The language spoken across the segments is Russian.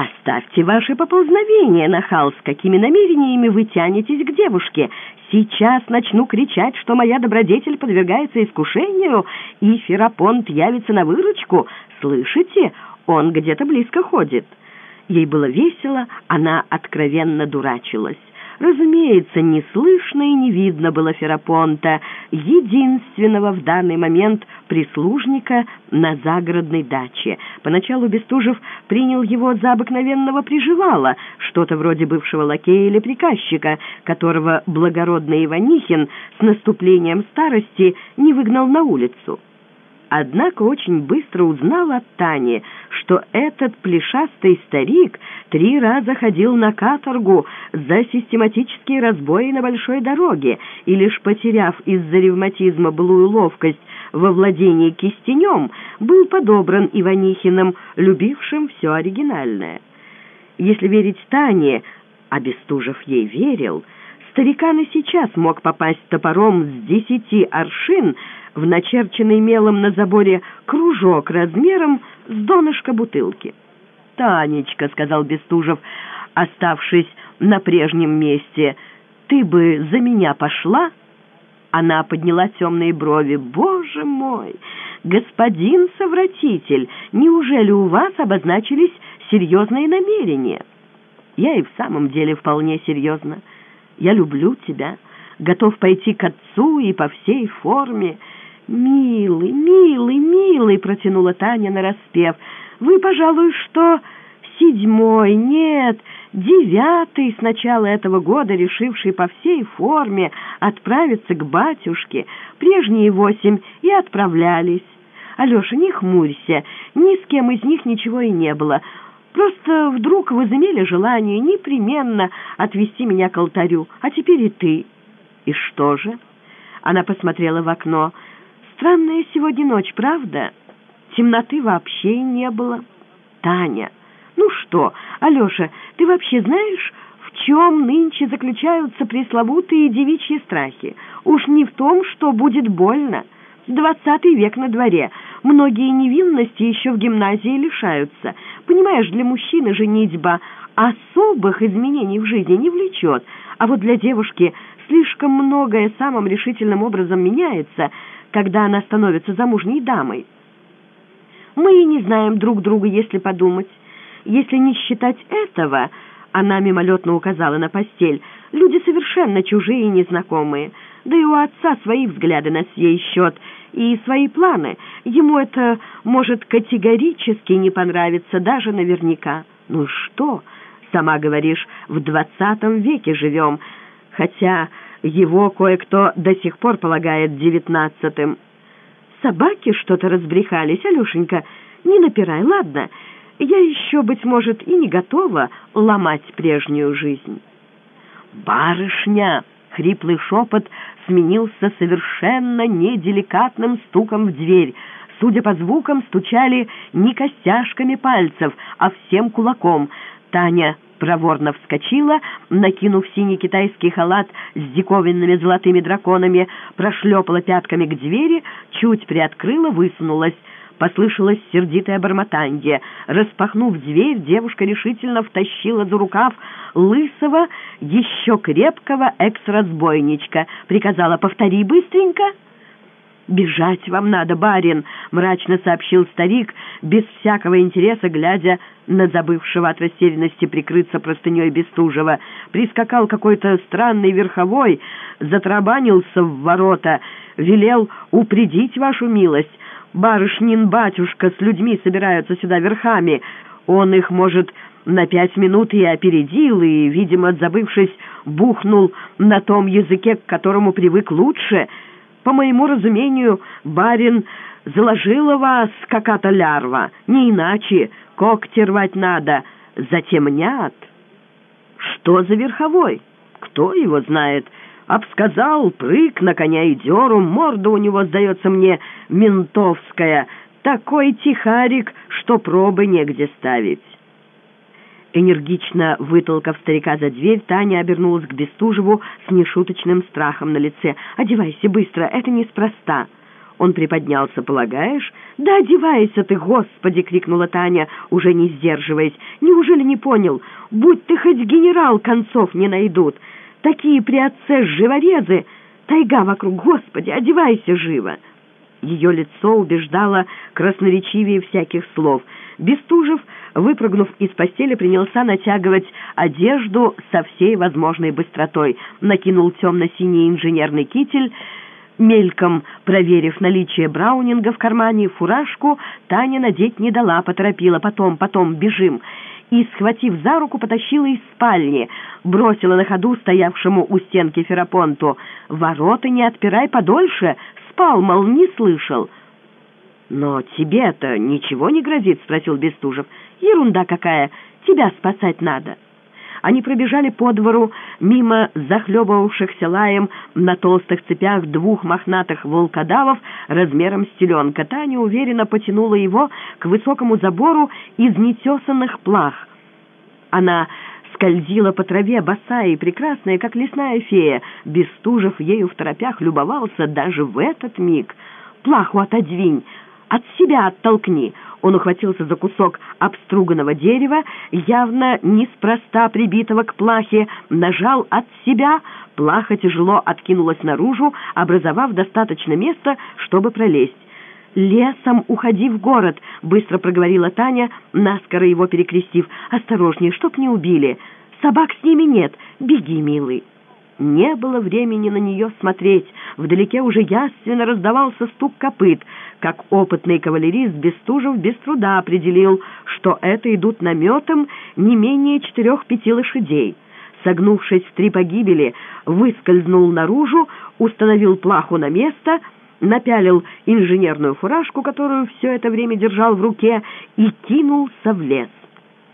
«Оставьте ваши поползновения, нахал, с какими намерениями вы тянетесь к девушке. Сейчас начну кричать, что моя добродетель подвергается искушению, и Ферапонт явится на выручку. Слышите? Он где-то близко ходит». Ей было весело, она откровенно дурачилась. Разумеется, не слышно и не видно было Ферапонта, единственного в данный момент прислужника на загородной даче. Поначалу Бестужев принял его за обыкновенного приживала, что-то вроде бывшего лакея или приказчика, которого благородный Иванихин с наступлением старости не выгнал на улицу. Однако очень быстро узнал от Тани, что этот плешастый старик три раза ходил на каторгу за систематические разбои на большой дороге и, лишь потеряв из-за ревматизма былую ловкость во владении кистенем, был подобран Иванихиным, любившим все оригинальное. Если верить Тане, Бестужев ей верил, старикан и сейчас мог попасть топором с десяти аршин в начерченный мелом на заборе кружок размером с донышко бутылки. «Танечка», — сказал Бестужев, оставшись на прежнем месте, — «ты бы за меня пошла?» Она подняла темные брови. «Боже мой! Господин совратитель, неужели у вас обозначились серьезные намерения?» «Я и в самом деле вполне серьезно. Я люблю тебя, готов пойти к отцу и по всей форме». «Милый, милый, милый!» — протянула Таня нараспев. «Вы, пожалуй, что седьмой, нет, девятый с начала этого года, решивший по всей форме отправиться к батюшке. Прежние восемь и отправлялись. Алеша, не хмурься, ни с кем из них ничего и не было. Просто вдруг возымели желание непременно отвести меня к алтарю, а теперь и ты». «И что же?» Она посмотрела в окно. Странная сегодня ночь, правда? Темноты вообще не было. Таня, ну что, Алеша, ты вообще знаешь, в чем нынче заключаются пресловутые девичьи страхи? Уж не в том, что будет больно. Двадцатый век на дворе. Многие невинности еще в гимназии лишаются. Понимаешь, для мужчины женитьба особых изменений в жизни не влечет, а вот для девушки слишком многое самым решительным образом меняется – когда она становится замужней дамой. Мы и не знаем друг друга, если подумать. Если не считать этого, она мимолетно указала на постель, люди совершенно чужие и незнакомые. Да и у отца свои взгляды на сей счет и свои планы. Ему это может категорически не понравиться, даже наверняка. Ну что, сама говоришь, в двадцатом веке живем, хотя... Его кое-кто до сих пор полагает девятнадцатым. Собаки что-то разбрехались, Алешенька. Не напирай, ладно? Я еще, быть может, и не готова ломать прежнюю жизнь. «Барышня!» — хриплый шепот сменился совершенно неделикатным стуком в дверь. Судя по звукам, стучали не костяшками пальцев, а всем кулаком. Таня проворно вскочила, накинув синий китайский халат с диковинными золотыми драконами, прошлепала пятками к двери, чуть приоткрыла, высунулась. Послышалось сердитое бормотанье. Распахнув дверь, девушка решительно втащила за рукав лысого, еще крепкого экс-разбойничка. Приказала «повтори быстренько». «Бежать вам надо, барин», — мрачно сообщил старик, без всякого интереса, глядя на забывшего от растерянности прикрыться простыней Бестужева. Прискакал какой-то странный верховой, затрабанился в ворота, велел упредить вашу милость. Барышнин батюшка с людьми собираются сюда верхами. Он их, может, на пять минут и опередил, и, видимо, забывшись, бухнул на том языке, к которому привык лучше — по моему разумению, барин заложила вас какая-то лярва, не иначе, когти рвать надо, затемнят. Что за верховой? Кто его знает? Обсказал, прыг на коня и деру, морда у него, сдается мне, ментовская. Такой тихарик, что пробы негде ставить. Энергично вытолкав старика за дверь, Таня обернулась к Бестужеву с нешуточным страхом на лице. «Одевайся быстро, это неспроста». Он приподнялся, полагаешь? «Да одевайся ты, Господи!» — крикнула Таня, уже не сдерживаясь. «Неужели не понял? Будь ты хоть генерал, концов не найдут. Такие при отце живорезы! Тайга вокруг, Господи, одевайся живо!» Ее лицо убеждало красноречивее всяких слов. Бестужев, выпрыгнув из постели, принялся натягивать одежду со всей возможной быстротой. Накинул темно-синий инженерный китель, Мельком проверив наличие браунинга в кармане, фуражку Таня надеть не дала, поторопила. Потом, потом, бежим. И, схватив за руку, потащила из спальни. Бросила на ходу стоявшему у стенки Ферапонту. «Ворота не отпирай подольше!» Спал, мол, не слышал. «Но тебе-то ничего не грозит?» — спросил Бестужев. «Ерунда какая! Тебя спасать надо!» Они пробежали по двору мимо захлебывавшихся лаем на толстых цепях двух мохнатых волкодавов размером с теленка. Таня уверенно потянула его к высокому забору из нетесанных плах. Она скользила по траве, босая и прекрасная, как лесная фея. Бестужев ею в торопях любовался даже в этот миг. «Плаху отодвинь! От себя оттолкни!» Он ухватился за кусок обструганного дерева, явно неспроста прибитого к плахе, нажал от себя, плаха тяжело откинулась наружу, образовав достаточно места, чтобы пролезть. «Лесом уходи в город», — быстро проговорила Таня, наскоро его перекрестив. «Осторожнее, чтоб не убили. Собак с ними нет. Беги, милый». Не было времени на нее смотреть. Вдалеке уже ясно раздавался стук копыт. Как опытный кавалерист Бестужев без труда определил, что это идут наметом не менее четырех-пяти лошадей. Согнувшись в три погибели, выскользнул наружу, установил плаху на место, напялил инженерную фуражку, которую все это время держал в руке, и кинулся в лес.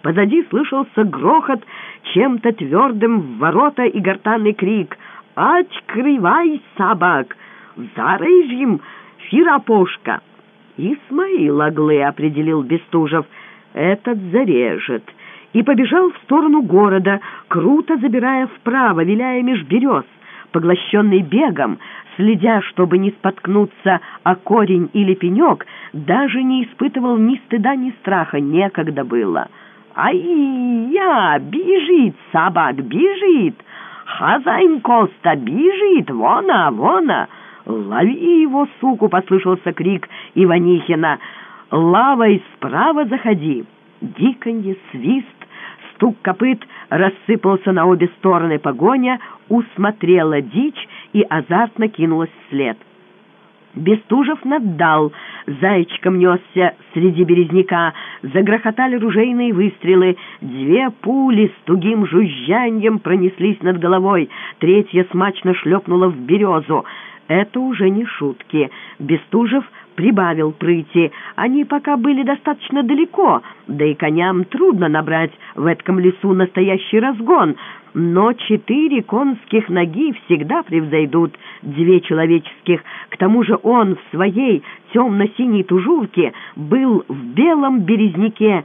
Позади слышался грохот чем-то твердым в ворота и гортанный крик «Открывай, собак! Зарыжьем, фиропошка!» «Исмаил Аглы», — определил Бестужев, — «этот зарежет» и побежал в сторону города, круто забирая вправо, виляя меж берез, поглощенный бегом, следя, чтобы не споткнуться о корень или пенек, даже не испытывал ни стыда, ни страха, некогда было. «Ай-я! Бежит собак, бежит! Хозяин Коста бежит! Вона, вона! Лови его, суку!» — послышался крик Иванихина. «Лавой справа заходи!» Диканье, свист, стук копыт рассыпался на обе стороны погоня, усмотрела дичь и азартно кинулась вслед. Бестужев наддал, зайчиком несся среди березняка, загрохотали ружейные выстрелы, две пули с тугим жужжаньем пронеслись над головой, третья смачно шлепнула в березу. Это уже не шутки. Бестужев прибавил прыти. Они пока были достаточно далеко, да и коням трудно набрать в этом лесу настоящий разгон, но четыре конских ноги всегда превзойдут две человеческих. К тому же он в своей темно-синей тужурке был в белом березняке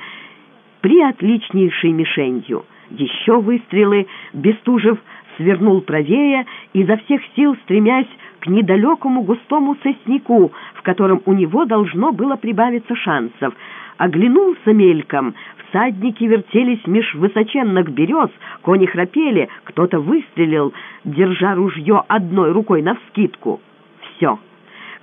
при отличнейшей мишенью. Еще выстрелы Бестужев свернул правее, изо всех сил стремясь к недалекому густому сосняку, в котором у него должно было прибавиться шансов. Оглянулся мельком, всадники вертелись меж высоченных берез, кони храпели, кто-то выстрелил, держа ружье одной рукой навскидку. Все.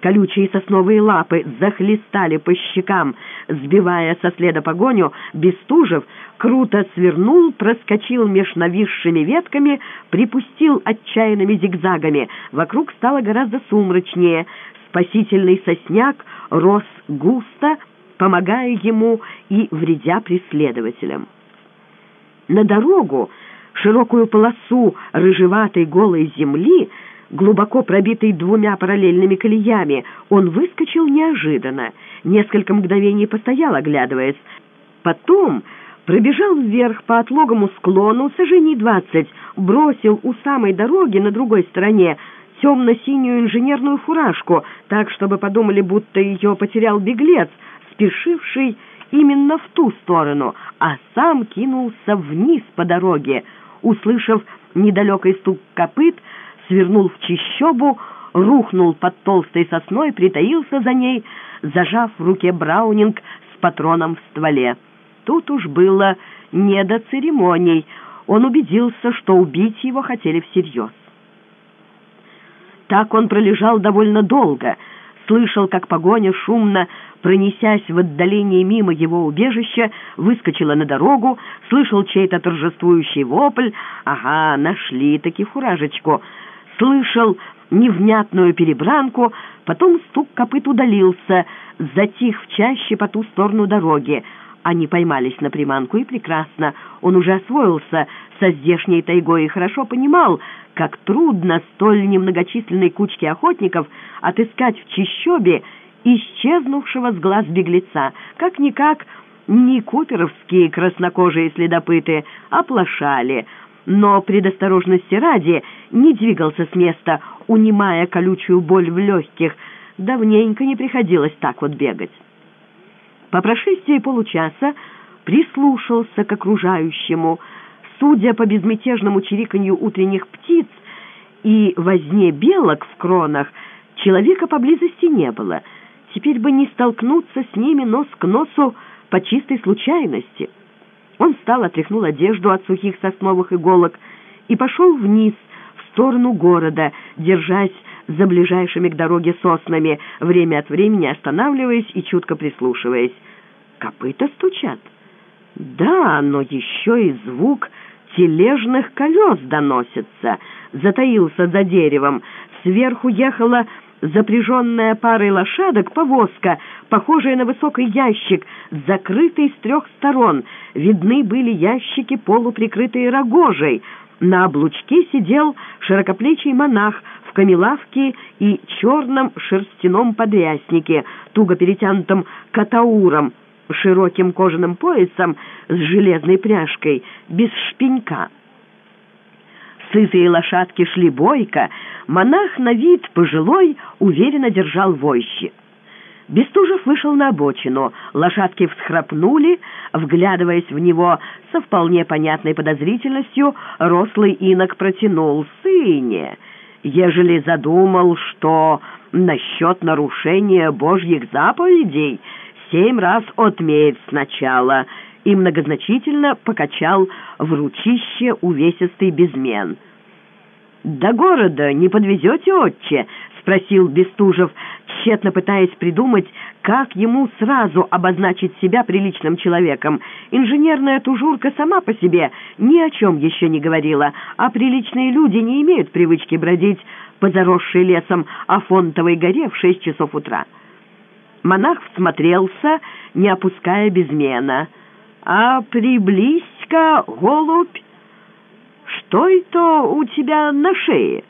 Колючие сосновые лапы захлестали по щекам, сбивая со следа погоню, Бестужев круто свернул, проскочил меж нависшими ветками, припустил отчаянными зигзагами. Вокруг стало гораздо сумрачнее. Спасительный сосняк рос густо, помогая ему и вредя преследователям. На дорогу, широкую полосу рыжеватой голой земли, глубоко пробитый двумя параллельными колеями, он выскочил неожиданно. Несколько мгновений постоял, оглядываясь. Потом пробежал вверх по отлогому склону сажений двадцать, бросил у самой дороги на другой стороне темно-синюю инженерную фуражку, так, чтобы подумали, будто ее потерял беглец, спешивший именно в ту сторону, а сам кинулся вниз по дороге. Услышав недалекий стук копыт, свернул в чищобу, рухнул под толстой сосной, притаился за ней, зажав в руке Браунинг с патроном в стволе. Тут уж было не до церемоний. Он убедился, что убить его хотели всерьез. Так он пролежал довольно долго, слышал, как погоня шумно, пронесясь в отдалении мимо его убежища, выскочила на дорогу, слышал чей-то торжествующий вопль «Ага, нашли-таки фуражечку!» Слышал невнятную перебранку, потом стук копыт удалился, затих в чаще по ту сторону дороги. Они поймались на приманку, и прекрасно. Он уже освоился со здешней тайгой и хорошо понимал, как трудно столь немногочисленной кучке охотников отыскать в чищобе исчезнувшего с глаз беглеца. Как-никак не куперовские краснокожие следопыты оплошали, но предосторожности ради не двигался с места, унимая колючую боль в легких. Давненько не приходилось так вот бегать. По прошествии получаса прислушался к окружающему. Судя по безмятежному чириканью утренних птиц и возне белок в кронах, человека поблизости не было. Теперь бы не столкнуться с ними нос к носу по чистой случайности. Он встал, отряхнул одежду от сухих сосновых иголок и пошел вниз, в сторону города, держась за ближайшими к дороге соснами, время от времени останавливаясь и чутко прислушиваясь. Копыта стучат. Да, но еще и звук тележных колес доносится. Затаился за деревом. Сверху ехала запряженная парой лошадок повозка, похожая на высокий ящик, закрытый с трех сторон. Видны были ящики, полуприкрытые рогожей. На облучке сидел широкоплечий монах в камелавке и черном шерстяном подряснике, туго перетянутом катауром, широким кожаным поясом с железной пряжкой, без шпенька. Сытые лошадки шли бойко, монах на вид пожилой уверенно держал войщи. Бестужев вышел на обочину, лошадки всхрапнули, вглядываясь в него со вполне понятной подозрительностью, рослый инок протянул «Сыне!» ежели задумал, что насчет нарушения божьих заповедей семь раз отмерь сначала, и многозначительно покачал в ручище увесистый безмен. «До города не подвезете, отче?» — спросил Бестужев, тщетно пытаясь придумать, как ему сразу обозначить себя приличным человеком. Инженерная тужурка сама по себе ни о чем еще не говорила, а приличные люди не имеют привычки бродить по заросшей лесом Афонтовой горе в шесть часов утра. Монах всмотрелся, не опуская безмена. «А приблизь-ка, голубь, что это у тебя на шее?»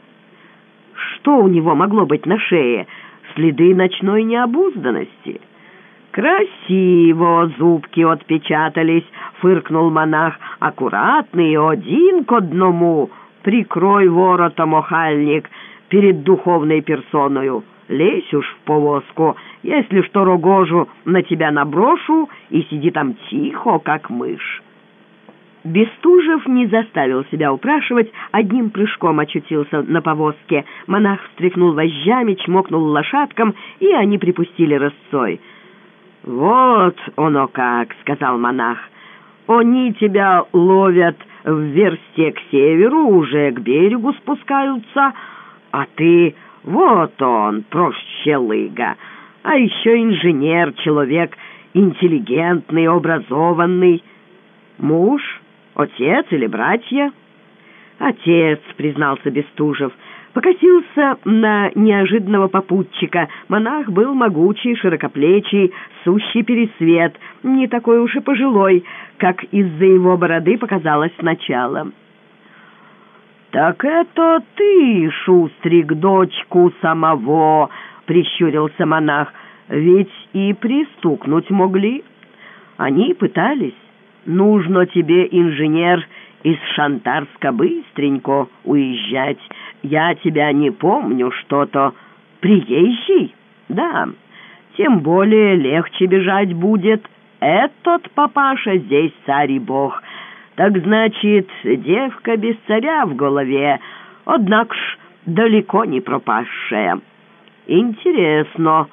Что у него могло быть на шее? Следы ночной необузданности. «Красиво зубки отпечатались», — фыркнул монах. «Аккуратный, один к одному. Прикрой воротом, охальник, перед духовной персоною» лезь уж в повозку, если что рогожу на тебя наброшу и сиди там тихо, как мышь». Бестужев не заставил себя упрашивать, одним прыжком очутился на повозке. Монах встряхнул вожжами, чмокнул лошадкам, и они припустили рысцой. «Вот оно как!» — сказал монах. «Они тебя ловят в версте к северу, уже к берегу спускаются, а ты вот он, прощелыга, а еще инженер, человек интеллигентный, образованный. Муж, отец или братья? Отец, признался Бестужев, покосился на неожиданного попутчика. Монах был могучий, широкоплечий, сущий пересвет, не такой уж и пожилой, как из-за его бороды показалось сначала. «Так это ты, Шустрик, дочку самого!» — прищурился монах. «Ведь и пристукнуть могли. Они пытались. Нужно тебе, инженер, из Шантарска быстренько уезжать. Я тебя не помню что-то. Приезжий? Да. Тем более легче бежать будет. Этот папаша здесь царь и бог». Так значит, девка без царя в голове. Однако ж далеко не пропасшая. Интересно,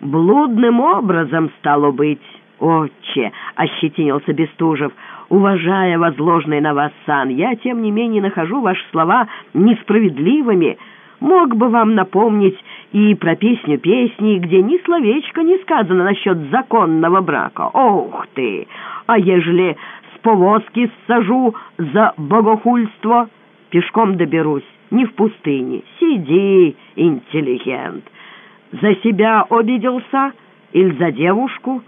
блудным образом стало быть. «Отче!» — ощетинился Бестужев. «Уважая возложенный на вас сан, я, тем не менее, нахожу ваши слова несправедливыми. Мог бы вам напомнить и про песню песни, где ни словечко не сказано насчет законного брака. Ох ты! А ежели повозки сажу за богохульство, пешком доберусь, не в пустыне. Сиди, интеллигент. За себя обиделся или за девушку?»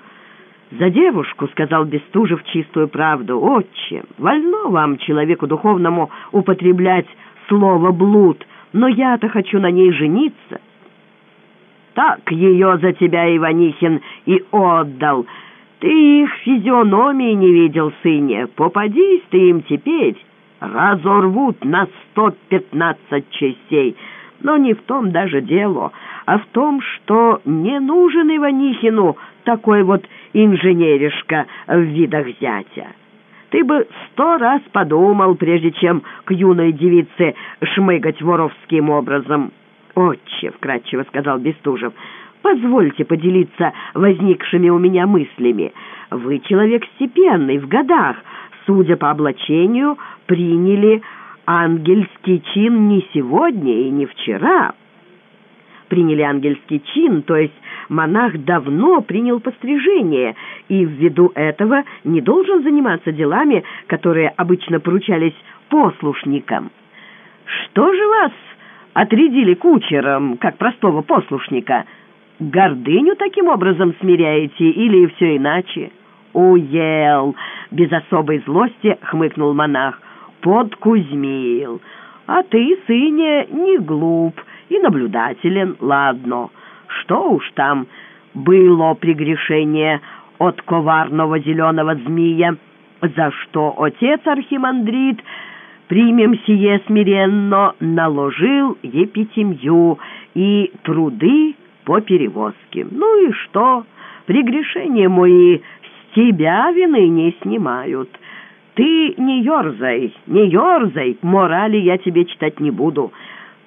«За девушку», — сказал Бестужев чистую правду, — «отче, вольно вам, человеку духовному, употреблять слово «блуд», но я-то хочу на ней жениться». «Так ее за тебя, Иванихин, и отдал. Ты их физиономии не видел, сыне. Попадись ты им теперь, разорвут на сто пятнадцать частей. Но не в том даже дело, а в том, что не нужен Иванихину такой вот инженеришка в видах зятя. Ты бы сто раз подумал, прежде чем к юной девице шмыгать воровским образом. «Отче», — вкратчиво сказал Бестужев, — «позвольте поделиться возникшими у меня мыслями. Вы человек степенный, в годах, судя по облачению, приняли ангельский чин не сегодня и не вчера» приняли ангельский чин, то есть монах давно принял пострижение и ввиду этого не должен заниматься делами, которые обычно поручались послушникам. Что же вас отрядили кучером, как простого послушника? Гордыню таким образом смиряете или все иначе? «Уел!» — без особой злости хмыкнул монах. «Подкузмил! А ты, сыне, не глуп!» и наблюдателен, ладно. Что уж там было прегрешение от коварного зеленого змея, за что отец архимандрит, примем сие смиренно, наложил епитемью и труды по перевозке. Ну и что? Прегрешения мои с тебя вины не снимают. Ты не ерзай, не ерзай, морали я тебе читать не буду».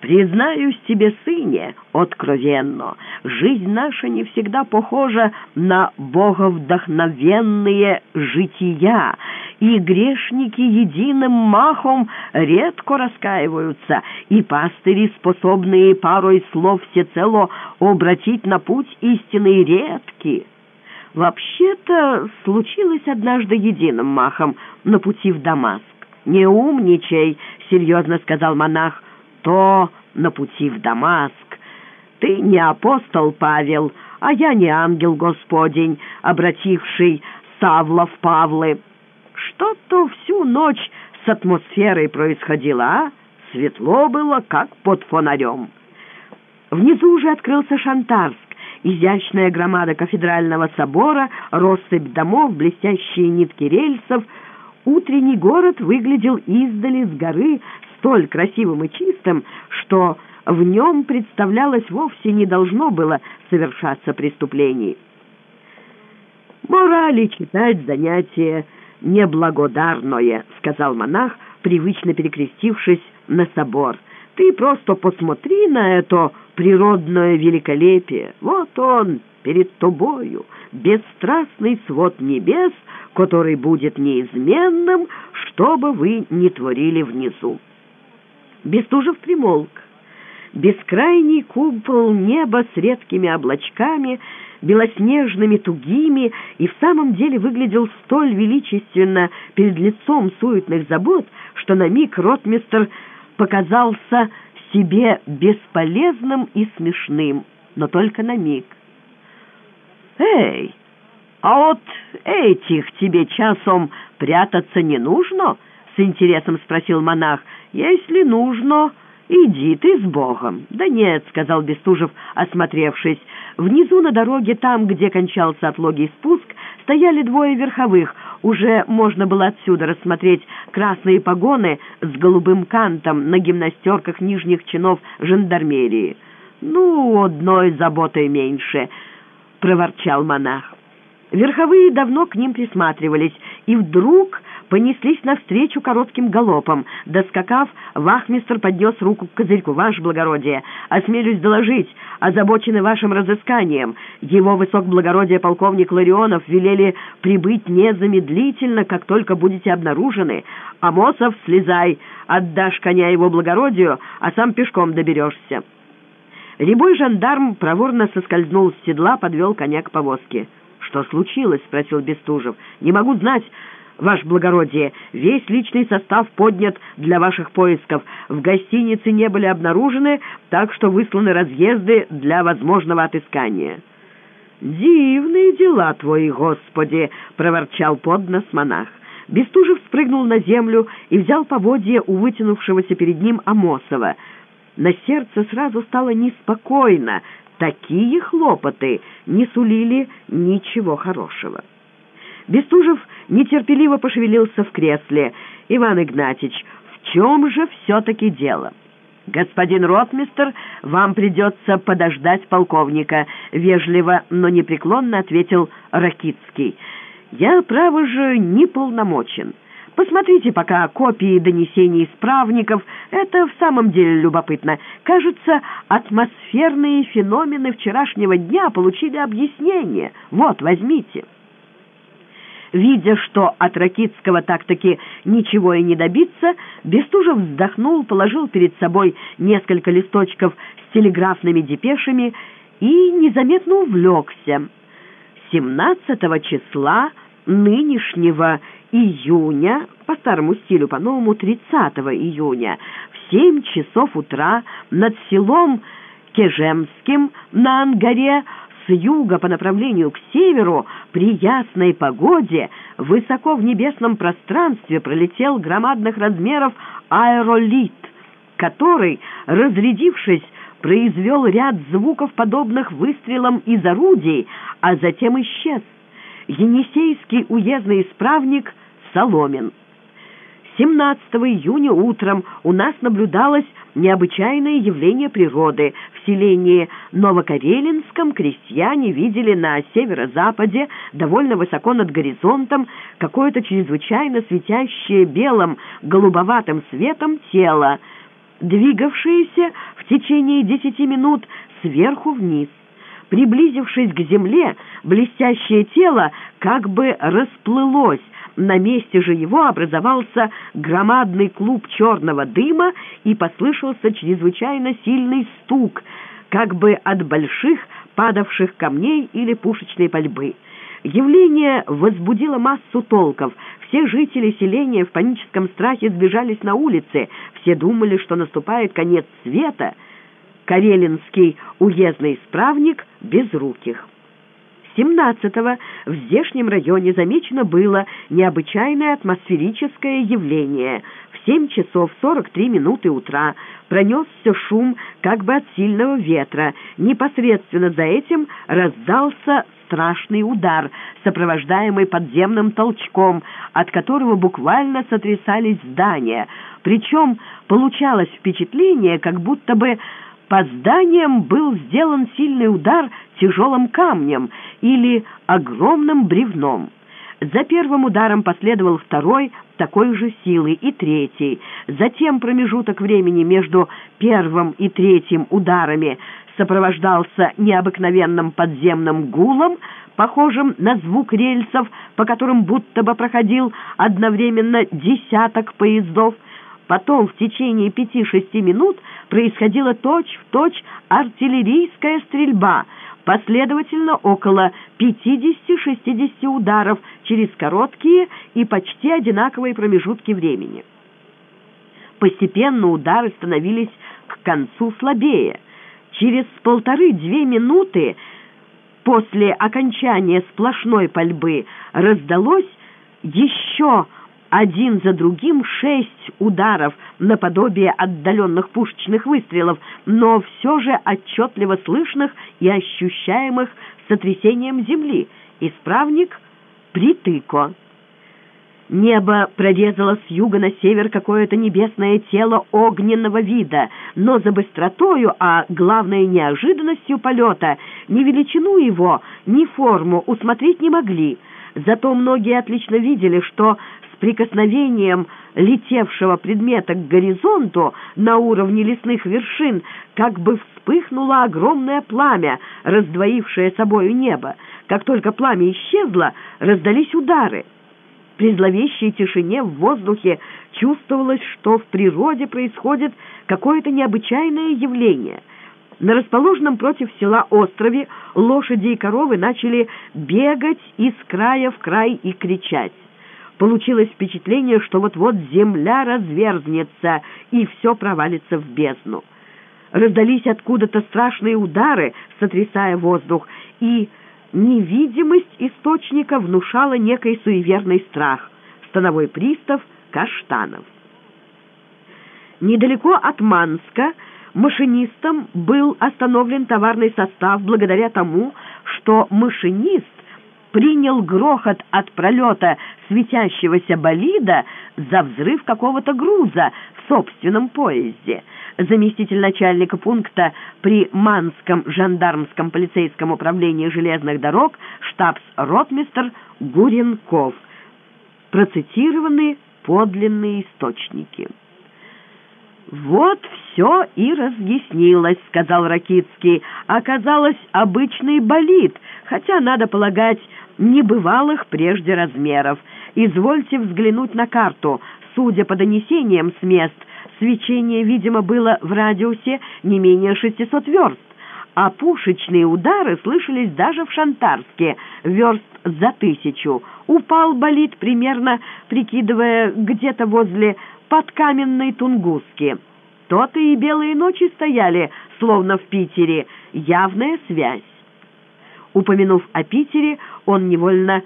Признаюсь тебе, сыне, откровенно, жизнь наша не всегда похожа на боговдохновенные жития, и грешники единым махом редко раскаиваются, и пастыри, способные парой слов всецело обратить на путь истинный редки. Вообще-то случилось однажды единым махом на пути в Дамаск. «Не умничай», — серьезно сказал монах, то на пути в Дамаск. Ты не апостол Павел, а я не ангел Господень, обративший Савла в Павлы. Что-то всю ночь с атмосферой происходило, а? Светло было, как под фонарем. Внизу уже открылся Шантарск, изящная громада кафедрального собора, россыпь домов, блестящие нитки рельсов. Утренний город выглядел издали с горы столь красивым и чистым, что в нем представлялось вовсе не должно было совершаться преступлений. «Морали читать занятие неблагодарное», — сказал монах, привычно перекрестившись на собор. «Ты просто посмотри на это природное великолепие. Вот он перед тобою, бесстрастный свод небес, который будет неизменным, что бы вы ни творили внизу». Бестужев примолк. Бескрайний купол неба с редкими облачками, белоснежными, тугими, и в самом деле выглядел столь величественно перед лицом суетных забот, что на миг ротмистр показался себе бесполезным и смешным, но только на миг. «Эй, а от этих тебе часом прятаться не нужно?» — с интересом спросил монах. «Если нужно, иди ты с Богом». «Да нет», — сказал Бестужев, осмотревшись. Внизу на дороге, там, где кончался отлогий спуск, стояли двое верховых. Уже можно было отсюда рассмотреть красные погоны с голубым кантом на гимнастерках нижних чинов жандармерии. «Ну, одной заботой меньше», — проворчал монах. Верховые давно к ним присматривались, и вдруг понеслись навстречу коротким галопом. Доскакав, вахмистр поднес руку к козырьку. «Ваше благородие, осмелюсь доложить, озабочены вашим разысканием. Его высокоблагородие полковник Ларионов велели прибыть незамедлительно, как только будете обнаружены. Амосов, слезай, отдашь коня его благородию, а сам пешком доберешься». Рябой жандарм проворно соскользнул с седла, подвел коня к повозке. «Что случилось?» — спросил Бестужев. «Не могу знать, ваше благородие. Весь личный состав поднят для ваших поисков. В гостинице не были обнаружены, так что высланы разъезды для возможного отыскания». «Дивные дела твои, Господи!» — проворчал под нос монах. Бестужев спрыгнул на землю и взял поводья у вытянувшегося перед ним Амосова. На сердце сразу стало неспокойно, Такие хлопоты не сулили ничего хорошего. Бестужев нетерпеливо пошевелился в кресле. «Иван Игнатьич, в чем же все-таки дело?» «Господин ротмистер, вам придется подождать полковника», — вежливо, но непреклонно ответил Ракицкий. «Я, право же, не полномочен». Посмотрите пока копии донесений исправников. Это в самом деле любопытно. Кажется, атмосферные феномены вчерашнего дня получили объяснение. Вот, возьмите. Видя, что от Ракитского так-таки ничего и не добиться, Бестужев вздохнул, положил перед собой несколько листочков с телеграфными депешами и незаметно увлекся. 17 числа нынешнего июня, по старому стилю, по-новому 30 июня, в 7 часов утра над селом Кежемским на Ангаре с юга по направлению к северу при ясной погоде высоко в небесном пространстве пролетел громадных размеров аэролит, который, разрядившись, произвел ряд звуков, подобных выстрелам из орудий, а затем исчез. Енисейский уездный исправник Соломин. 17 июня утром у нас наблюдалось необычайное явление природы. В селении Новокарелинском крестьяне видели на северо-западе, довольно высоко над горизонтом, какое-то чрезвычайно светящее белым голубоватым светом тело, двигавшееся в течение десяти минут сверху вниз. Приблизившись к земле, блестящее тело как бы расплылось, на месте же его образовался громадный клуб черного дыма и послышался чрезвычайно сильный стук, как бы от больших падавших камней или пушечной пальбы. Явление возбудило массу толков. Все жители селения в паническом страхе сбежались на улицы. Все думали, что наступает конец света — Карелинский уездный исправник Безруких. 17-го в здешнем районе замечено было необычайное атмосферическое явление. В 7 часов 43 минуты утра пронесся шум как бы от сильного ветра. Непосредственно за этим раздался страшный удар, сопровождаемый подземным толчком, от которого буквально сотрясались здания. Причем получалось впечатление, как будто бы по зданиям был сделан сильный удар тяжелым камнем или огромным бревном. За первым ударом последовал второй такой же силы и третий. Затем промежуток времени между первым и третьим ударами сопровождался необыкновенным подземным гулом, похожим на звук рельсов, по которым будто бы проходил одновременно десяток поездов. Потом в течение пяти-шести минут происходила точь-в-точь точь артиллерийская стрельба, последовательно около 50-60 ударов через короткие и почти одинаковые промежутки времени. Постепенно удары становились к концу слабее. Через полторы-две минуты после окончания сплошной пальбы раздалось еще один за другим шесть ударов наподобие отдаленных пушечных выстрелов, но все же отчетливо слышных и ощущаемых сотрясением земли. Исправник Притыко. Небо прорезало с юга на север какое-то небесное тело огненного вида, но за быстротою, а главной неожиданностью полета, ни величину его, ни форму усмотреть не могли. Зато многие отлично видели, что прикосновением летевшего предмета к горизонту на уровне лесных вершин как бы вспыхнуло огромное пламя, раздвоившее собою небо. Как только пламя исчезло, раздались удары. При зловещей тишине в воздухе чувствовалось, что в природе происходит какое-то необычайное явление. На расположенном против села острове лошади и коровы начали бегать из края в край и кричать. Получилось впечатление, что вот-вот земля разверзнется и все провалится в бездну. Раздались откуда-то страшные удары, сотрясая воздух, и невидимость источника внушала некий суеверный страх. Становой пристав Каштанов. Недалеко от Манска машинистом был остановлен товарный состав благодаря тому, что машинист принял грохот от пролета светящегося болида за взрыв какого-то груза в собственном поезде. Заместитель начальника пункта при Манском жандармском полицейском управлении железных дорог штабс-ротмистер Гуренков. Процитированы подлинные источники. «Вот все и разъяснилось», — сказал Ракицкий. «Оказалось, обычный болид, хотя, надо полагать, небывалых прежде размеров. Извольте взглянуть на карту. Судя по донесениям с мест, свечение, видимо, было в радиусе не менее 600 верст, а пушечные удары слышались даже в Шантарске, верст за тысячу. Упал болид примерно, прикидывая где-то возле подкаменной Тунгуски. То-то и белые ночи стояли, словно в Питере. Явная связь. Упомянув о Питере, он невольно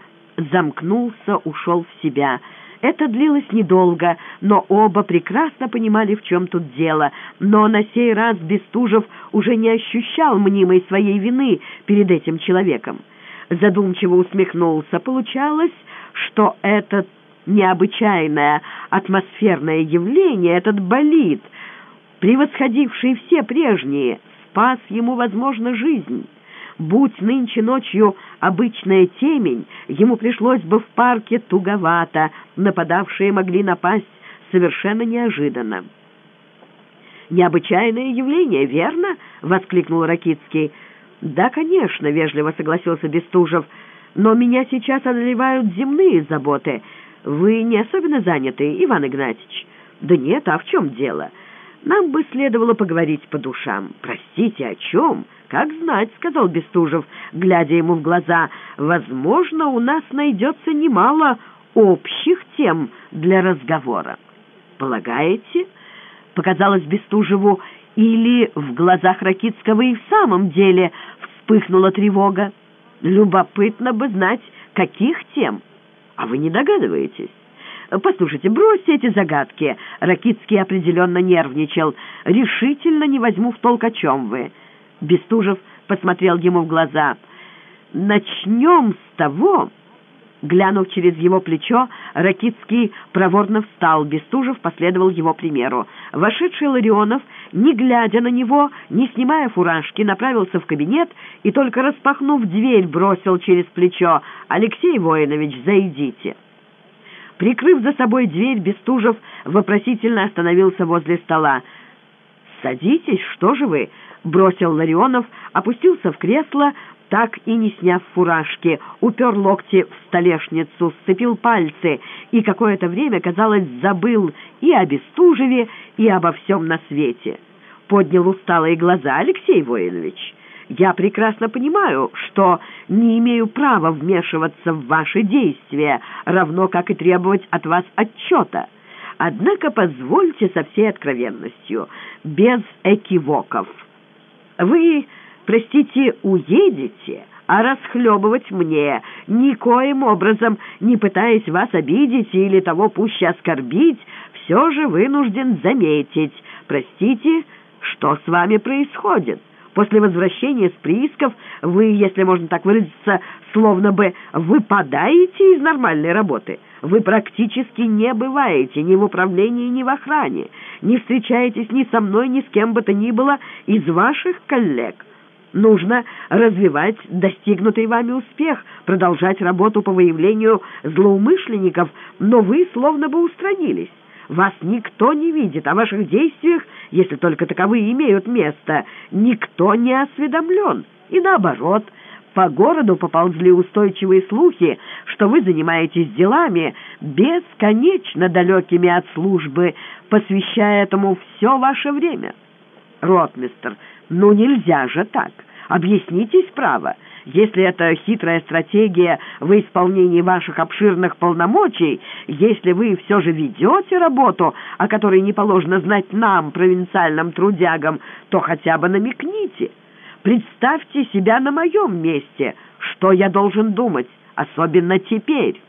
замкнулся, ушел в себя. Это длилось недолго, но оба прекрасно понимали, в чем тут дело. Но на сей раз Бестужев уже не ощущал мнимой своей вины перед этим человеком. Задумчиво усмехнулся. Получалось, что этот необычайное атмосферное явление, этот болид, превосходивший все прежние, спас ему, возможно, жизнь. Будь нынче ночью обычная темень, ему пришлось бы в парке туговато, нападавшие могли напасть совершенно неожиданно. «Необычайное явление, верно?» — воскликнул Ракицкий. «Да, конечно», — вежливо согласился Бестужев, — «но меня сейчас одолевают земные заботы». «Вы не особенно заняты, Иван Игнатьевич?» «Да нет, а в чем дело? Нам бы следовало поговорить по душам. Простите, о чем?» «Как знать», — сказал Бестужев, глядя ему в глаза, «возможно, у нас найдется немало общих тем для разговора». «Полагаете?» — показалось Бестужеву, или в глазах Ракитского и в самом деле вспыхнула тревога. «Любопытно бы знать, каких тем». А вы не догадываетесь? Послушайте, бросьте эти загадки. Ракитский определенно нервничал. Решительно не возьму в толк, о чем вы. Бестужев посмотрел ему в глаза. Начнем с того... Глянув через его плечо, Ракитский проворно встал, Бестужев последовал его примеру. Вошедший Ларионов, не глядя на него, не снимая фуражки, направился в кабинет и, только распахнув дверь, бросил через плечо «Алексей Воинович, зайдите». Прикрыв за собой дверь, Бестужев вопросительно остановился возле стола. «Садитесь, что же вы?» — бросил Ларионов, опустился в кресло, так и не сняв фуражки, упер локти в столешницу, сцепил пальцы и какое-то время, казалось, забыл и о Бестужеве, и обо всем на свете. Поднял усталые глаза Алексей Воинович. «Я прекрасно понимаю, что не имею права вмешиваться в ваши действия, равно как и требовать от вас отчета. Однако позвольте со всей откровенностью, без экивоков. Вы простите, уедете, а расхлебывать мне, никоим образом не пытаясь вас обидеть или того пуще оскорбить, все же вынужден заметить, простите, что с вами происходит. После возвращения с приисков вы, если можно так выразиться, словно бы выпадаете из нормальной работы. Вы практически не бываете ни в управлении, ни в охране, не встречаетесь ни со мной, ни с кем бы то ни было из ваших коллег. Нужно развивать достигнутый вами успех, продолжать работу по выявлению злоумышленников, но вы словно бы устранились. Вас никто не видит, о ваших действиях, если только таковые имеют место, никто не осведомлен. И наоборот, по городу поползли устойчивые слухи, что вы занимаетесь делами, бесконечно далекими от службы, посвящая этому все ваше время. Ротмистер, ну нельзя же так. Объяснитесь право. Если это хитрая стратегия в исполнении ваших обширных полномочий, если вы все же ведете работу, о которой не положено знать нам, провинциальным трудягам, то хотя бы намекните. Представьте себя на моем месте. Что я должен думать, особенно теперь?»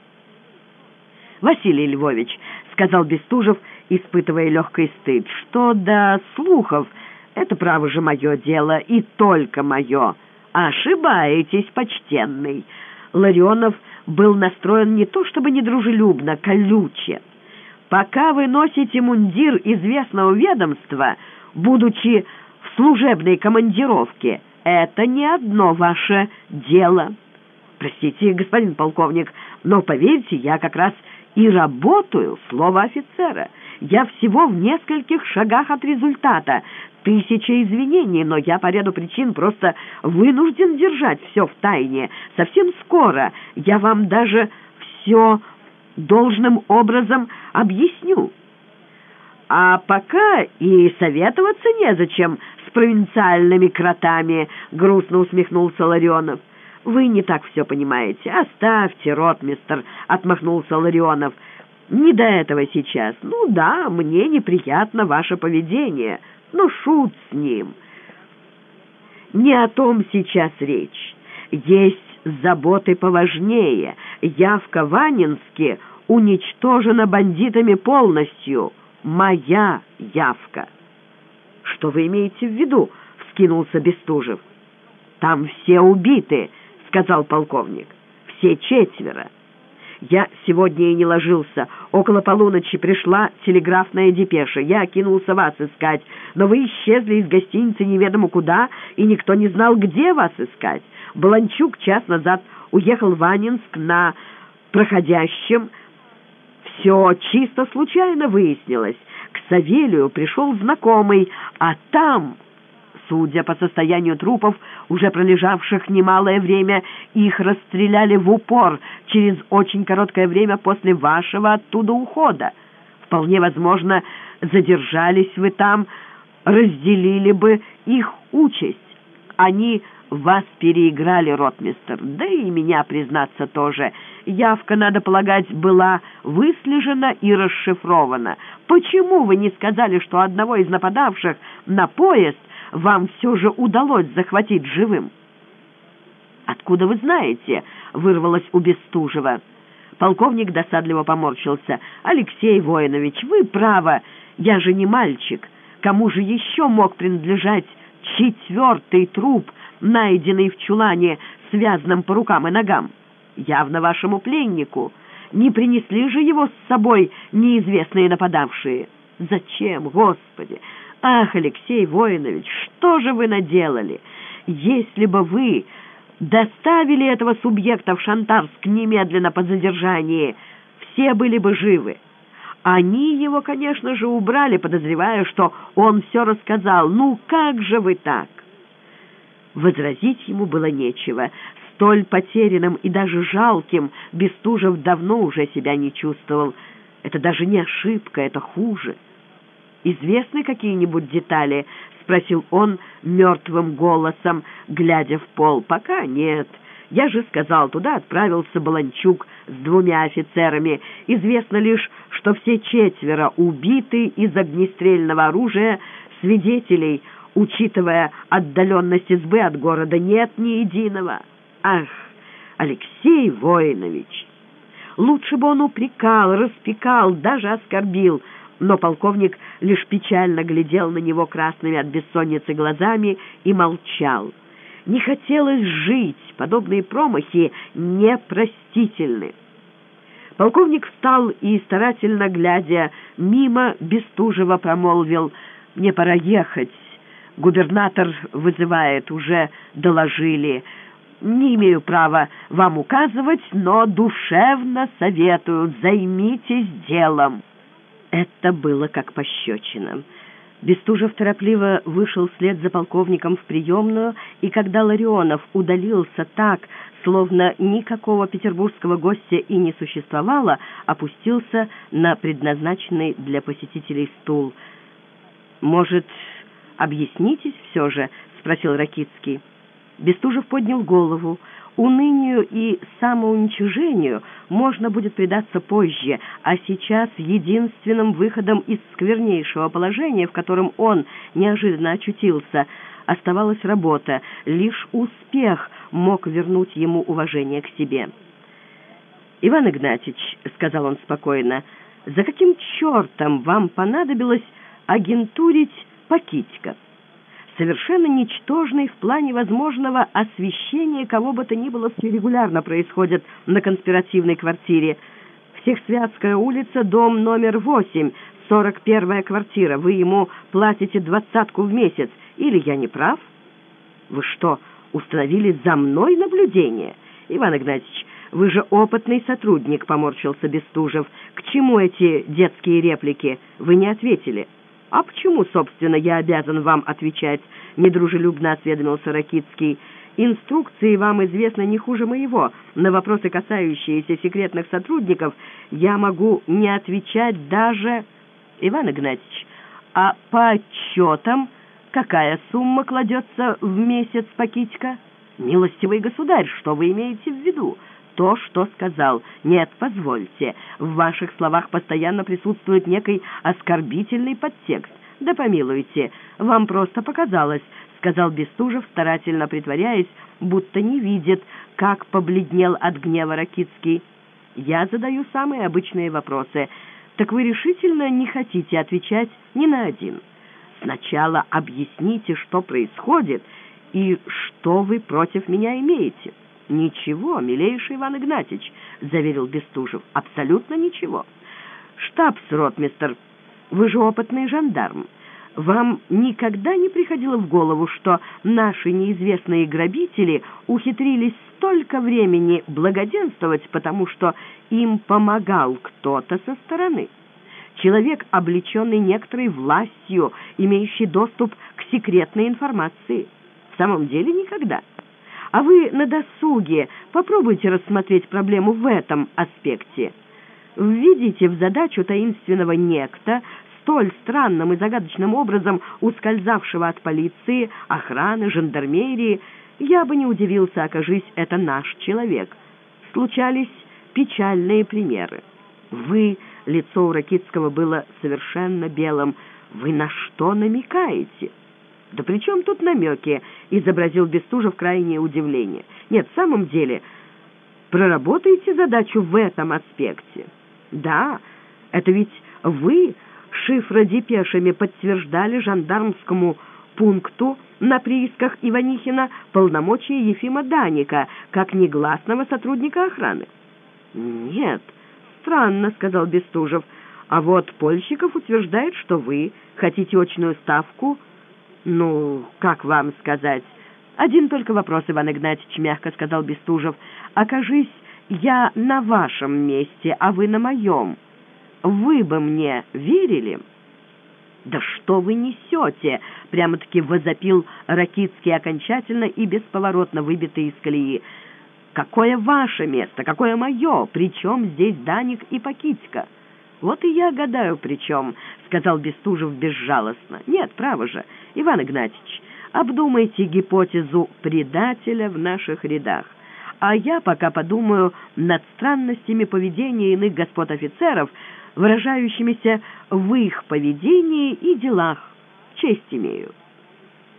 «Василий Львович», — сказал Бестужев, испытывая легкий стыд, — «что до слухов, это, право же, мое дело, и только мое». «Ошибаетесь, почтенный». Ларионов был настроен не то чтобы недружелюбно, колюче. «Пока вы носите мундир известного ведомства, будучи служебной командировке, это не одно ваше дело». «Простите, господин полковник, но, поверьте, я как раз и работаю, слово офицера. Я всего в нескольких шагах от результата, тысяча извинений, но я по ряду причин просто вынужден держать все в тайне. Совсем скоро я вам даже все должным образом объясню. А пока и советоваться незачем провинциальными кротами, грустно усмехнулся Ларионов. «Вы не так все понимаете. Оставьте, ротмистер», — отмахнулся Ларионов. «Не до этого сейчас. Ну да, мне неприятно ваше поведение». Ну, шут с ним. Не о том сейчас речь. Есть заботы поважнее. Явка в Анинске уничтожена бандитами полностью. Моя явка. Что вы имеете в виду? Вскинулся Бестужев. Там все убиты, сказал полковник. Все четверо. Я сегодня и не ложился. Около полуночи пришла телеграфная депеша. Я кинулся вас искать, но вы исчезли из гостиницы неведомо куда, и никто не знал, где вас искать. Баланчук час назад уехал в Анинск на проходящем. Все чисто случайно выяснилось. К Савелию пришел знакомый, а там... Судя по состоянию трупов, уже пролежавших немалое время, их расстреляли в упор через очень короткое время после вашего оттуда ухода. Вполне возможно, задержались вы там, разделили бы их участь. Они вас переиграли, ротмистер, да и меня, признаться, тоже. Явка, надо полагать, была выслежена и расшифрована. Почему вы не сказали, что одного из нападавших на поезд вам все же удалось захватить живым?» «Откуда вы знаете?» — вырвалось у Бестужева. Полковник досадливо поморщился. «Алексей Воинович, вы правы, я же не мальчик. Кому же еще мог принадлежать четвертый труп, найденный в чулане, связанным по рукам и ногам? Явно вашему пленнику. Не принесли же его с собой неизвестные нападавшие? Зачем, Господи? «Ах, Алексей Воинович, что же вы наделали? Если бы вы доставили этого субъекта в Шантарск немедленно по задержании, все были бы живы. Они его, конечно же, убрали, подозревая, что он все рассказал. Ну, как же вы так?» Возразить ему было нечего. Столь потерянным и даже жалким Бестужев давно уже себя не чувствовал. Это даже не ошибка, это хуже. «Известны какие-нибудь детали?» — спросил он мертвым голосом, глядя в пол. «Пока нет. Я же сказал, туда отправился Баланчук с двумя офицерами. Известно лишь, что все четверо убиты из огнестрельного оружия, свидетелей, учитывая отдаленность избы от города, нет ни единого. Ах, Алексей Воинович! Лучше бы он упрекал, распекал, даже оскорбил, — но полковник лишь печально глядел на него красными от бессонницы глазами и молчал. Не хотелось жить, подобные промахи непростительны. Полковник встал и, старательно глядя, мимо Бестужева промолвил «Мне пора ехать. Губернатор вызывает, уже доложили. Не имею права вам указывать, но душевно советую, займитесь делом». Это было как пощечина. Бестужев торопливо вышел вслед за полковником в приемную, и когда Ларионов удалился так, словно никакого петербургского гостя и не существовало, опустился на предназначенный для посетителей стул. «Может, объяснитесь все же?» — спросил Ракицкий. Бестужев поднял голову. Унынию и самоуничижению можно будет предаться позже, а сейчас единственным выходом из сквернейшего положения, в котором он неожиданно очутился, оставалась работа. Лишь успех мог вернуть ему уважение к себе. «Иван Игнатьич», — сказал он спокойно, — «за каким чертом вам понадобилось агентурить Пакитько?» Совершенно ничтожный в плане возможного освещения кого бы то ни было, регулярно происходит на конспиративной квартире. Всехсвятская улица, дом номер восемь, сорок первая квартира. Вы ему платите двадцатку в месяц. Или я не прав? Вы что, установили за мной наблюдение? Иван Игнатьевич, вы же опытный сотрудник, поморщился Бестужев. К чему эти детские реплики? Вы не ответили. «А почему, собственно, я обязан вам отвечать?» — недружелюбно осведомился Ракицкий. «Инструкции вам известны не хуже моего. На вопросы, касающиеся секретных сотрудников, я могу не отвечать даже...» «Иван Игнатьевич, а по отчетам какая сумма кладется в месяц, Пакитька?» «Милостивый государь, что вы имеете в виду?» То, что сказал. Нет, позвольте, в ваших словах постоянно присутствует некий оскорбительный подтекст. Да помилуйте, вам просто показалось, сказал Бестужев, старательно притворяясь, будто не видит, как побледнел от гнева Ракицкий. Я задаю самые обычные вопросы. Так вы решительно не хотите отвечать ни на один? Сначала объясните, что происходит и что вы против меня имеете. «Ничего, милейший Иван Игнатьич», — заверил Бестужев, — «абсолютно ничего». «Штабс-ротмистер, вы же опытный жандарм. Вам никогда не приходило в голову, что наши неизвестные грабители ухитрились столько времени благоденствовать, потому что им помогал кто-то со стороны?» человек, облеченный некоторой властью, имеющий доступ к секретной информации. В самом деле никогда. А вы на досуге попробуйте рассмотреть проблему в этом аспекте. Введите в задачу таинственного некто, столь странным и загадочным образом ускользавшего от полиции, охраны, жандармерии. Я бы не удивился, окажись это наш человек. Случались печальные примеры. Вы, лицо у Ракитского было совершенно белым, вы на что намекаете?» «Да при чем тут намеки?» — изобразил Бестужев крайнее удивление. «Нет, в самом деле, проработаете задачу в этом аспекте?» «Да, это ведь вы шифродепешами подтверждали жандармскому пункту на приисках Иванихина полномочия Ефима Даника как негласного сотрудника охраны». «Нет, странно», — сказал Бестужев. «А вот Польщиков утверждает, что вы хотите очную ставку «Ну, как вам сказать?» «Один только вопрос, Иван Игнатьевич», — мягко сказал Бестужев. «Окажись, я на вашем месте, а вы на моем. Вы бы мне верили?» «Да что вы несете?» — прямо-таки возопил Ракицкий окончательно и бесповоротно выбитый из колеи. «Какое ваше место? Какое мое? Причем здесь Даник и Пакитько?» «Вот и я гадаю, при чем», — сказал Бестужев безжалостно. «Нет, право же, Иван Игнатьевич, обдумайте гипотезу предателя в наших рядах, а я пока подумаю над странностями поведения иных господ офицеров, выражающимися в их поведении и делах. Честь имею».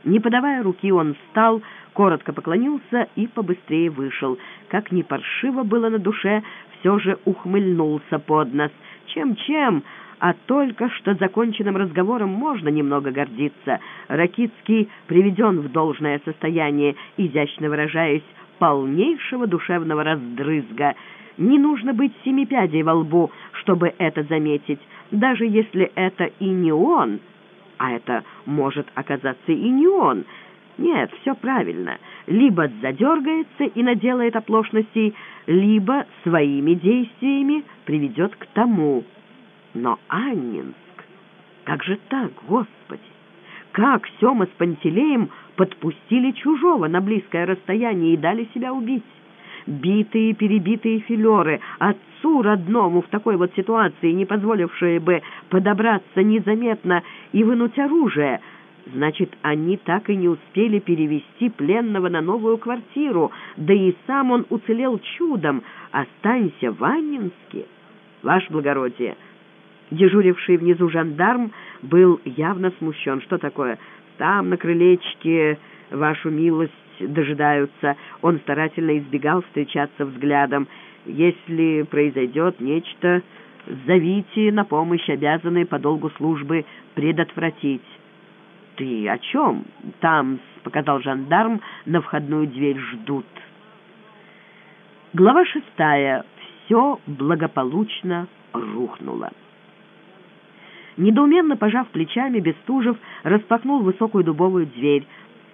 Не подавая руки, он встал, коротко поклонился и побыстрее вышел. Как ни паршиво было на душе, все же ухмыльнулся под нос. Чем-чем, а только что законченным разговором можно немного гордиться. Ракицкий приведен в должное состояние, изящно выражаясь, полнейшего душевного раздрызга. Не нужно быть семипядей во лбу, чтобы это заметить, даже если это и не он, А это может оказаться и не он. Нет, все правильно. Либо задергается и наделает оплошностей, либо своими действиями приведет к тому. Но Аннинск... Как же так, Господи? Как Сема с Пантелеем подпустили чужого на близкое расстояние и дали себя убить? Битые, перебитые филеры, отцу родному в такой вот ситуации, не позволившие бы подобраться незаметно и вынуть оружие. Значит, они так и не успели перевести пленного на новую квартиру, да и сам он уцелел чудом. Останься в Аннинске. Ваше благородие, Дежуривший внизу жандарм был явно смущен. Что такое? Там, на крылечке, вашу милость дожидаются. Он старательно избегал встречаться взглядом. Если произойдет нечто, зовите на помощь, обязанные по долгу службы предотвратить. «Ты о чем?» «Там», — показал жандарм, — «на входную дверь ждут». Глава шестая. Все благополучно рухнуло. Недоуменно пожав плечами, Бестужев распахнул высокую дубовую дверь.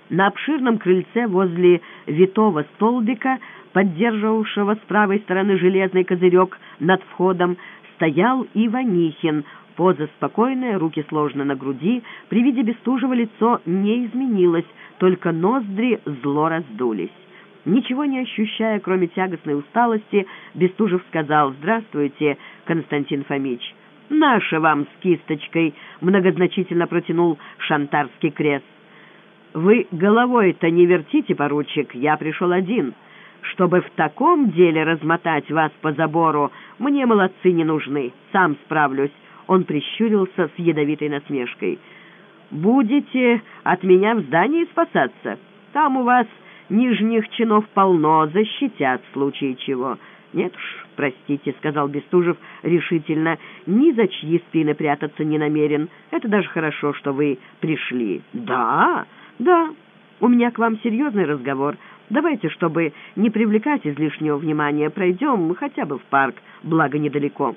На обширном крыльце возле витого столбика, поддерживавшего с правой стороны железный козырек над входом, стоял Иванихин. Поза спокойная, руки сложены на груди. При виде Бестужева лицо не изменилось, только ноздри зло раздулись. Ничего не ощущая, кроме тягостной усталости, Бестужев сказал «Здравствуйте, Константин Фомич». «Наша вам с кисточкой», — многозначительно протянул шантарский крест. «Вы головой-то не вертите, поручик, я пришел один. Чтобы в таком деле размотать вас по забору, мне молодцы не нужны, сам справлюсь». Он прищурился с ядовитой насмешкой. «Будете от меня в здании спасаться? Там у вас нижних чинов полно, защитят в случае чего». «Нет уж, простите», — сказал Бестужев решительно, — «ни за чьи спины прятаться не намерен. Это даже хорошо, что вы пришли». «Да, да, у меня к вам серьезный разговор. Давайте, чтобы не привлекать излишнего внимания, пройдем хотя бы в парк, благо недалеко».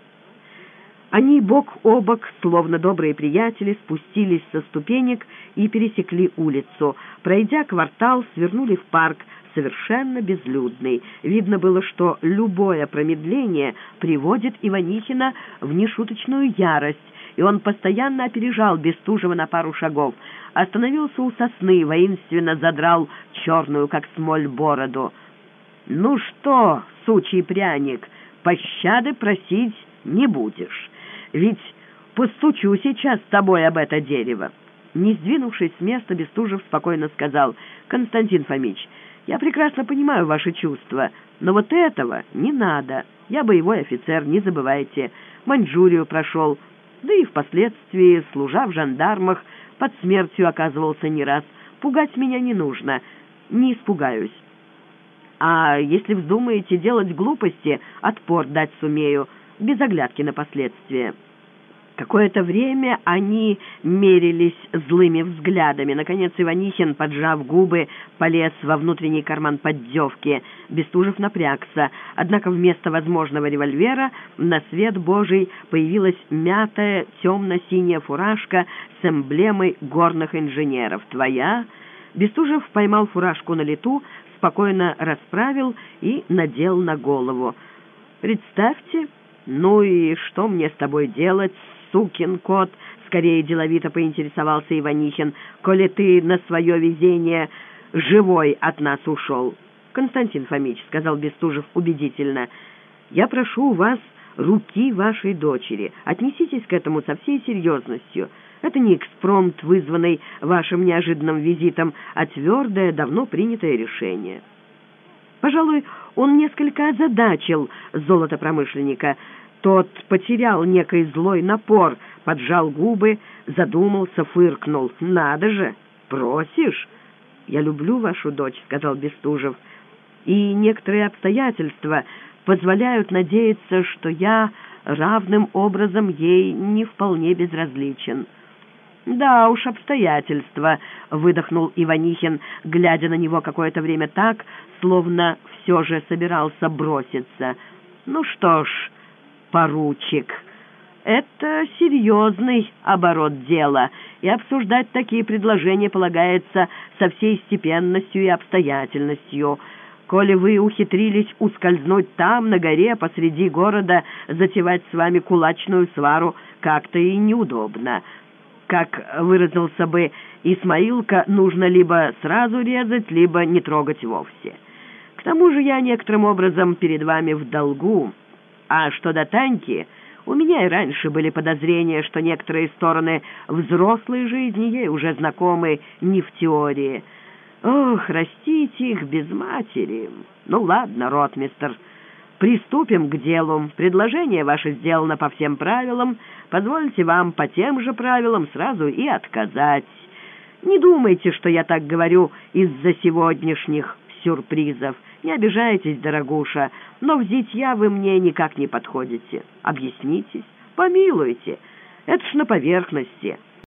Они бок о бок, словно добрые приятели, спустились со ступенек и пересекли улицу. Пройдя квартал, свернули в парк, совершенно безлюдный. Видно было, что любое промедление приводит Иванихина в нешуточную ярость, и он постоянно опережал Бестужева на пару шагов. Остановился у сосны, воинственно задрал черную, как смоль, бороду. «Ну что, сучий пряник, пощады просить не будешь, ведь постучу сейчас с тобой об это дерево». Не сдвинувшись с места, Бестужев спокойно сказал, «Константин Фомич, я прекрасно понимаю ваши чувства, но вот этого не надо. Я боевой офицер, не забывайте. Маньчжурию прошел, да и впоследствии, служа в жандармах, под смертью оказывался не раз. Пугать меня не нужно, не испугаюсь. А если вздумаете делать глупости, отпор дать сумею, без оглядки на последствия». Какое-то время они мерились злыми взглядами. Наконец Иванихин, поджав губы, полез во внутренний карман поддевки. Бестужев напрягся. Однако вместо возможного револьвера на свет Божий появилась мятая темно-синяя фуражка с эмблемой горных инженеров. «Твоя?» Бестужев поймал фуражку на лету, спокойно расправил и надел на голову. «Представьте, ну и что мне с тобой делать?» Сукин кот!» — скорее деловито поинтересовался Иванихин. «Коли ты на свое везение живой от нас ушел!» «Константин Фомич», — сказал Бестужев убедительно, — «я прошу у вас руки вашей дочери. Отнеситесь к этому со всей серьезностью. Это не экспромт, вызванный вашим неожиданным визитом, а твердое, давно принятое решение». Пожалуй, он несколько озадачил золотопромышленника — тот потерял некий злой напор, поджал губы, задумался, фыркнул. «Надо же! Просишь?» «Я люблю вашу дочь», — сказал Бестужев. «И некоторые обстоятельства позволяют надеяться, что я равным образом ей не вполне безразличен». «Да уж, обстоятельства», — выдохнул Иванихин, глядя на него какое-то время так, словно все же собирался броситься. «Ну что ж...» поручик. Это серьезный оборот дела, и обсуждать такие предложения полагается со всей степенностью и обстоятельностью. Коли вы ухитрились ускользнуть там, на горе, посреди города, затевать с вами кулачную свару как-то и неудобно. Как выразился бы Исмаилка, нужно либо сразу резать, либо не трогать вовсе. К тому же я некоторым образом перед вами в долгу. А что до Таньки, у меня и раньше были подозрения, что некоторые стороны взрослой жизни ей уже знакомы не в теории. Ох, растить их без матери. Ну ладно, ротмистер, приступим к делу. Предложение ваше сделано по всем правилам. Позвольте вам по тем же правилам сразу и отказать. Не думайте, что я так говорю из-за сегодняшних сюрпризов. Не обижайтесь, дорогуша, но в зитья вы мне никак не подходите. Объяснитесь, помилуйте. Это ж на поверхности».